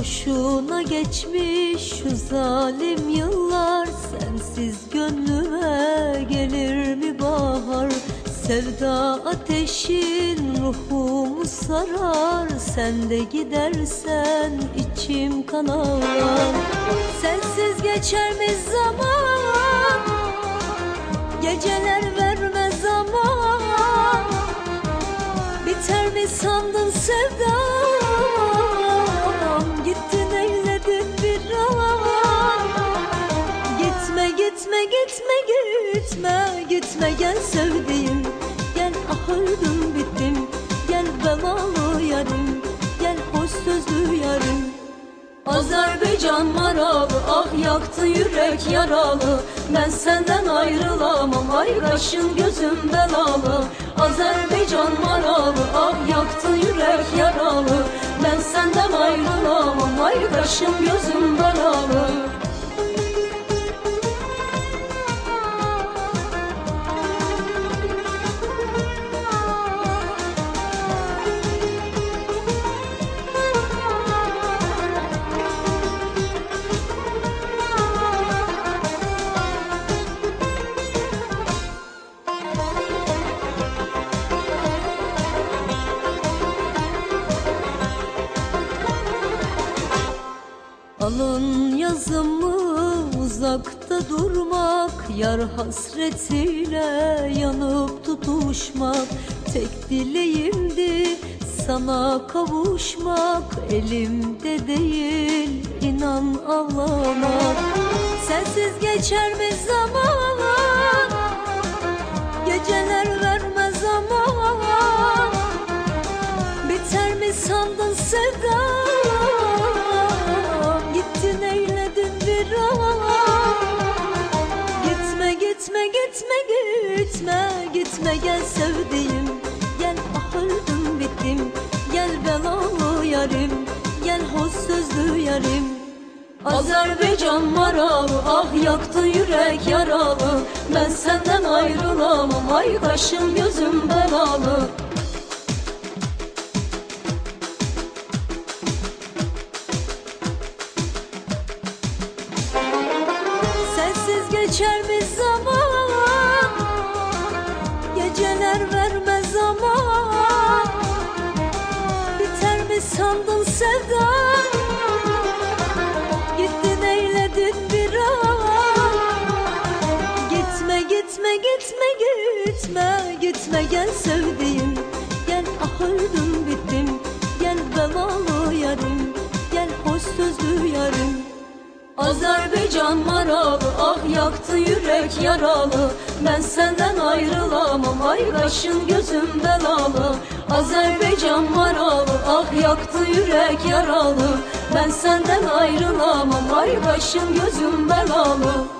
Boşuna geçmiş şu zalim yıllar. Sensiz gönlüme gelir mi bahar? Sevda ateşin ruhumu sarar. Sen de gidersen içim kan ağlar Sensiz geçer mi zaman? Geceler vermez zaman Biter mi sandın sevdam gitme gitme gitme. Gel sevdiğim Gel ah öldüm bittim. Gel belalı yarim Gel hoş sözlü yarim. Azerbaycan maralı ah yaktı yürek yaralı. Ben senden ayrılamam ay kaşın gözüm belalı. Azerbaycan maralı ah yaktı yürek yaralı. Ben senden ayrılamam ay kaşın gözüm belalı Alın yazımı uzakta durmak Yar hasretiyle yanıp tutuşmak. Tek dileğimdi sana kavuşmak Elimde değil inan ağlamak. Sensiz geçer mi zaman? Geceler vermez zaman Biter mi sandın sevdam gitme gitme gitme gel sevdiğim. Gel ah öldüm bittim. Gel belalı yarim. Gel hoş sözlü yarim. Azerbaycan maralı ah yaktı yürek yaralı. Ben senden ayrılamam ay kaşım gözüm belalı. Sensiz geçer mi Geceler vermez zaman. Biter mi sandın sevdan Gittin eyledin bir an Gitme gitme gitme gitme. Gitme gel sevdiğim. Gel ah öldüm bittim. Gel belalı yarim Gel hoş sözlü yarim Azerbaycan maralı ah yaktı yürek yaralı. Ben senden ayrılamam ay kaşın gözüm belalı. Azerbaycan maralı ah yaktı yürek yaralı. Ben senden ayrılamam ay kaşın gözüm belalı